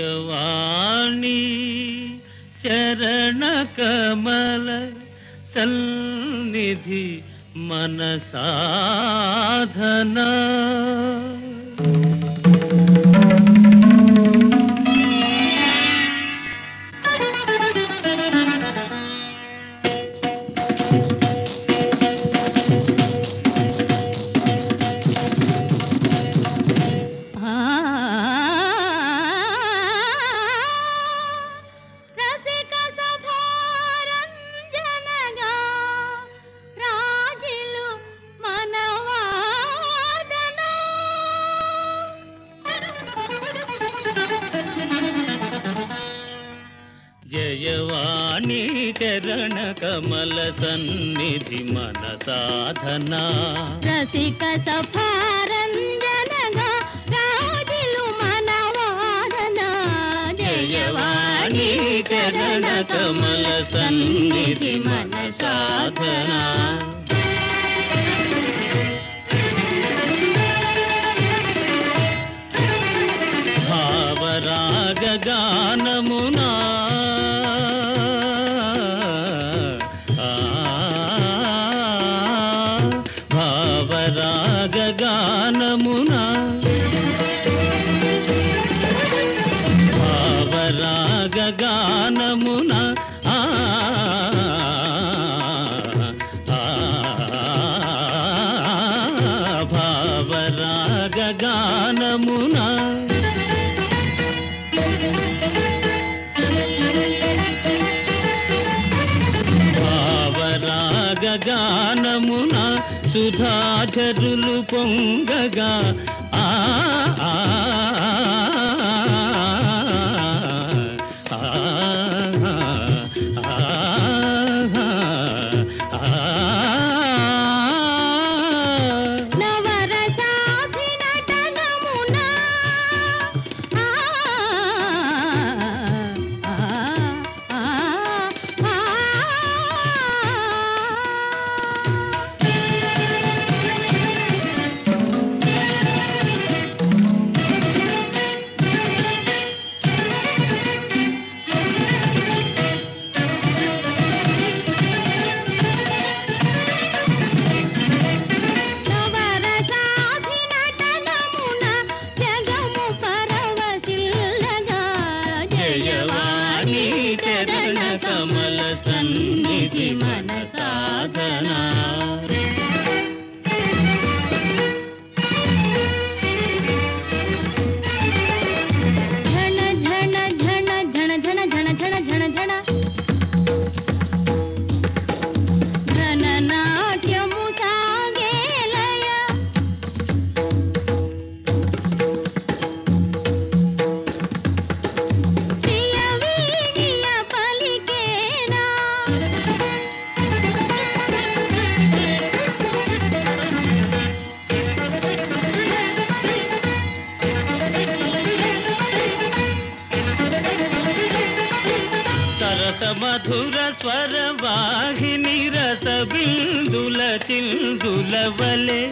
भगवानी चरण कमल सन्निधि मन साधना। జయవాణి చరణ కమల సన్నిధి మన సాధన. రసిక సభారంజనగా రాజిలు మనవాదన జయవాణి చరణ కమల సన్నిధి మన సాధన. భావరాగ గానమునా గానమునా భావరాగ గానమున భావరాగ గానమున భావరాగ గానమున సుధాజరులు పొంగగా. ఆ మధుర స్వర వాహిని రస బిందుల చిందుల వలె.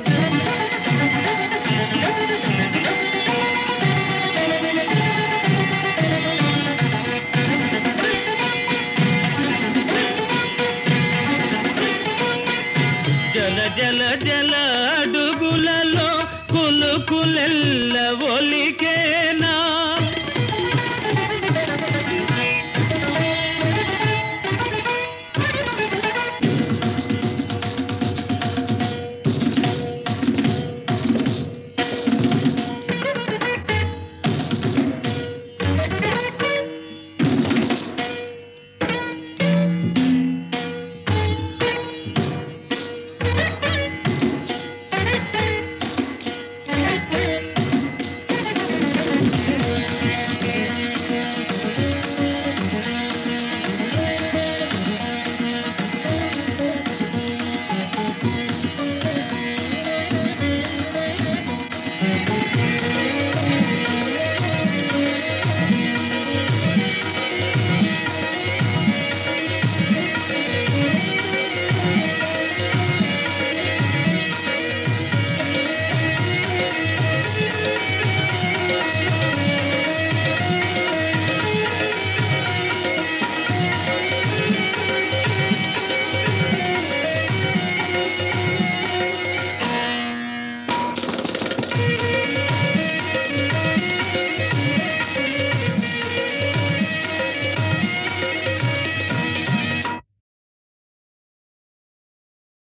జల జల జల అడుగులలో కులు కులెల్ల ఒలికేనా?